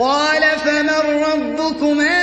قال فمن ربكما